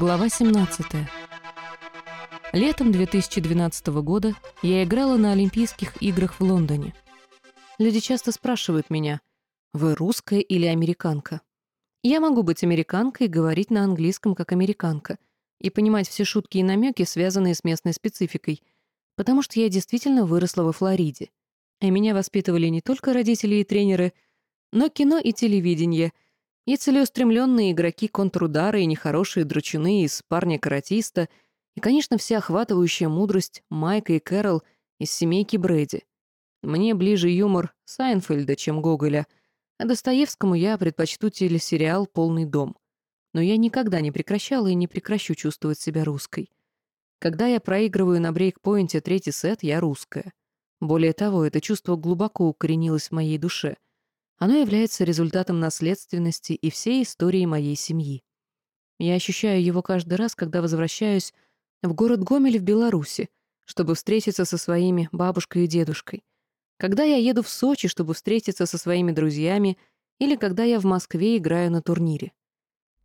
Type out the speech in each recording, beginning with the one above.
Глава 17. Летом 2012 года я играла на Олимпийских играх в Лондоне. Люди часто спрашивают меня, вы русская или американка? Я могу быть американкой и говорить на английском как американка и понимать все шутки и намеки, связанные с местной спецификой, потому что я действительно выросла во Флориде. И меня воспитывали не только родители и тренеры, но кино и телевидение — и целеустремленные игроки контрудара, и нехорошие дручуны из парня-каратиста, и, конечно, вся охватывающая мудрость Майка и Кэрол из семейки Брэди. Мне ближе юмор Сайнфельда, чем Гоголя, а Достоевскому я предпочту телесериал «Полный дом». Но я никогда не прекращала и не прекращу чувствовать себя русской. Когда я проигрываю на брейкпоинте третий сет, я русская. Более того, это чувство глубоко укоренилось в моей душе — оно является результатом наследственности и всей истории моей семьи. Я ощущаю его каждый раз, когда возвращаюсь в город Гомель в Беларуси, чтобы встретиться со своими бабушкой и дедушкой. Когда я еду в Сочи, чтобы встретиться со своими друзьями, или когда я в Москве играю на турнире.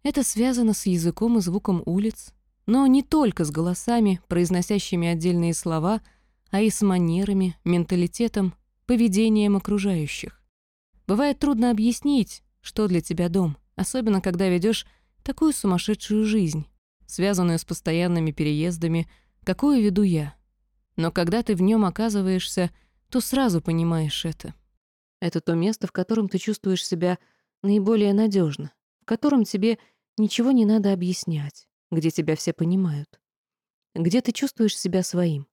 Это связано с языком и звуком улиц, но не только с голосами, произносящими отдельные слова, а и с манерами, менталитетом, поведением окружающих. Бывает трудно объяснить, что для тебя дом, особенно когда ведешь такую сумасшедшую жизнь, связанную с постоянными переездами, какую веду я. Но когда ты в нем оказываешься, то сразу понимаешь это. Это то место, в котором ты чувствуешь себя наиболее надежно, в котором тебе ничего не надо объяснять, где тебя все понимают, где ты чувствуешь себя своим.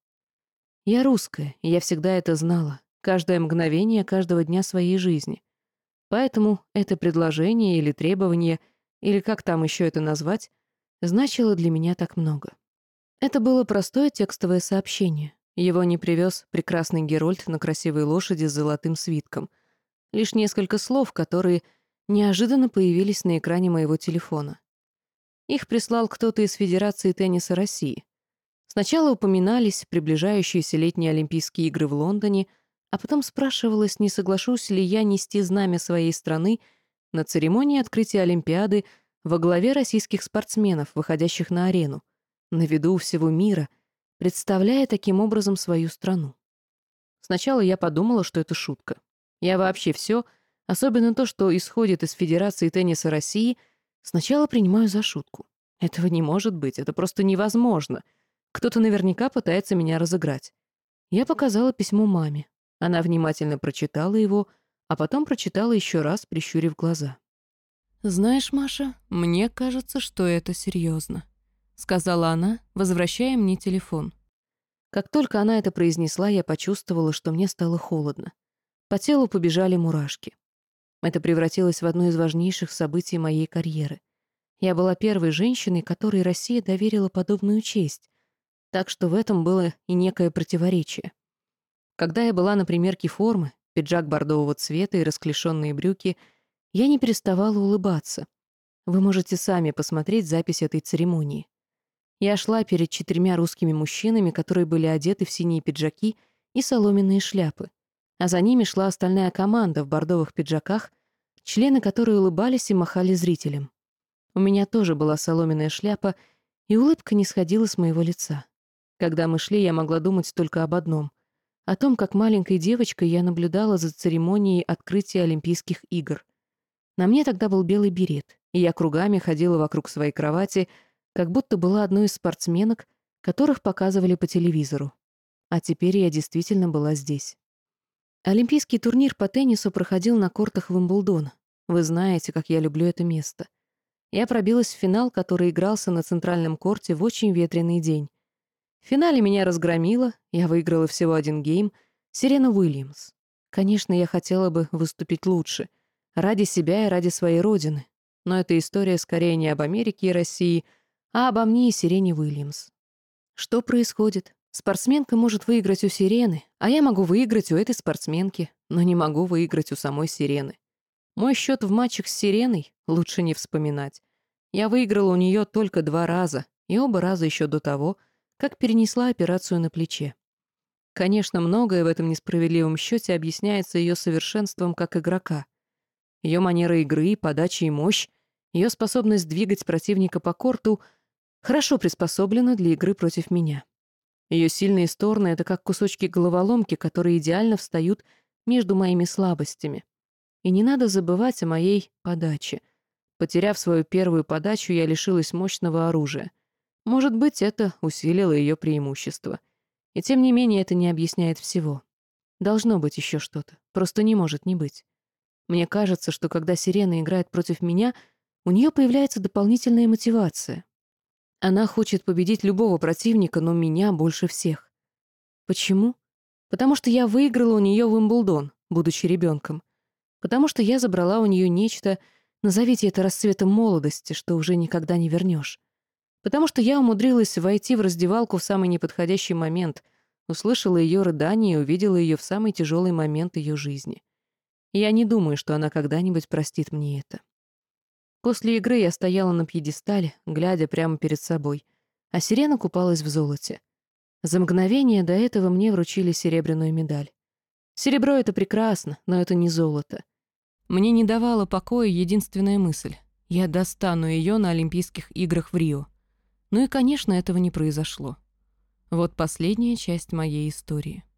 Я русская, и я всегда это знала, каждое мгновение каждого дня своей жизни. Поэтому это предложение или требование, или как там еще это назвать, значило для меня так много. Это было простое текстовое сообщение. Его не привез прекрасный Герольд на красивой лошади с золотым свитком. Лишь несколько слов, которые неожиданно появились на экране моего телефона. Их прислал кто-то из Федерации тенниса России. Сначала упоминались приближающиеся летние Олимпийские игры в Лондоне — а потом спрашивалась, не соглашусь ли я нести знамя своей страны на церемонии открытия Олимпиады во главе российских спортсменов, выходящих на арену, на виду всего мира, представляя таким образом свою страну. Сначала я подумала, что это шутка. Я вообще все, особенно то, что исходит из Федерации тенниса России, сначала принимаю за шутку. Этого не может быть, это просто невозможно. Кто-то наверняка пытается меня разыграть. Я показала письмо маме. Она внимательно прочитала его, а потом прочитала еще раз, прищурив глаза. «Знаешь, Маша, мне кажется, что это серьезно», — сказала она, возвращая мне телефон. Как только она это произнесла, я почувствовала, что мне стало холодно. По телу побежали мурашки. Это превратилось в одно из важнейших событий моей карьеры. Я была первой женщиной, которой Россия доверила подобную честь, так что в этом было и некое противоречие. Когда я была на примерке формы, пиджак бордового цвета и расклешенные брюки, я не переставала улыбаться. Вы можете сами посмотреть запись этой церемонии. Я шла перед четырьмя русскими мужчинами, которые были одеты в синие пиджаки и соломенные шляпы. А за ними шла остальная команда в бордовых пиджаках, члены которой улыбались и махали зрителям. У меня тоже была соломенная шляпа, и улыбка не сходила с моего лица. Когда мы шли, я могла думать только об одном — о том, как маленькой девочкой я наблюдала за церемонией открытия Олимпийских игр. На мне тогда был белый берет, и я кругами ходила вокруг своей кровати, как будто была одной из спортсменок, которых показывали по телевизору. А теперь я действительно была здесь. Олимпийский турнир по теннису проходил на кортах Вимблдона. Вы знаете, как я люблю это место. Я пробилась в финал, который игрался на центральном корте в очень ветреный день. В финале меня разгромила, я выиграла всего один гейм, Сирена Уильямс. Конечно, я хотела бы выступить лучше, ради себя и ради своей родины, но эта история скорее не об Америке и России, а обо мне и Сирене Уильямс. Что происходит? Спортсменка может выиграть у Сирены, а я могу выиграть у этой спортсменки, но не могу выиграть у самой Сирены. Мой счет в матчах с Сиреной лучше не вспоминать. Я выиграла у нее только два раза, и оба раза еще до того — как перенесла операцию на плече. Конечно, многое в этом несправедливом счете объясняется ее совершенством как игрока. Ее манера игры, подача и мощь, ее способность двигать противника по корту хорошо приспособлена для игры против меня. Ее сильные стороны — это как кусочки головоломки, которые идеально встают между моими слабостями. И не надо забывать о моей подаче. Потеряв свою первую подачу, я лишилась мощного оружия. Может быть, это усилило ее преимущество. И тем не менее это не объясняет всего. Должно быть еще что-то. Просто не может не быть. Мне кажется, что когда сирена играет против меня, у нее появляется дополнительная мотивация. Она хочет победить любого противника, но меня больше всех. Почему? Потому что я выиграла у нее Уимблдон, будучи ребенком. Потому что я забрала у нее нечто, назовите это расцветом молодости, что уже никогда не вернешь. Потому что я умудрилась войти в раздевалку в самый неподходящий момент, услышала ее рыдание и увидела ее в самый тяжелый момент ее жизни. Я не думаю, что она когда-нибудь простит мне это. После игры я стояла на пьедестале, глядя прямо перед собой, а сирена купалась в золоте. За мгновение до этого мне вручили серебряную медаль. Серебро — это прекрасно, но это не золото. Мне не давала покоя единственная мысль. Я достану ее на Олимпийских играх в Рио. Ну и, конечно, этого не произошло. Вот последняя часть моей истории.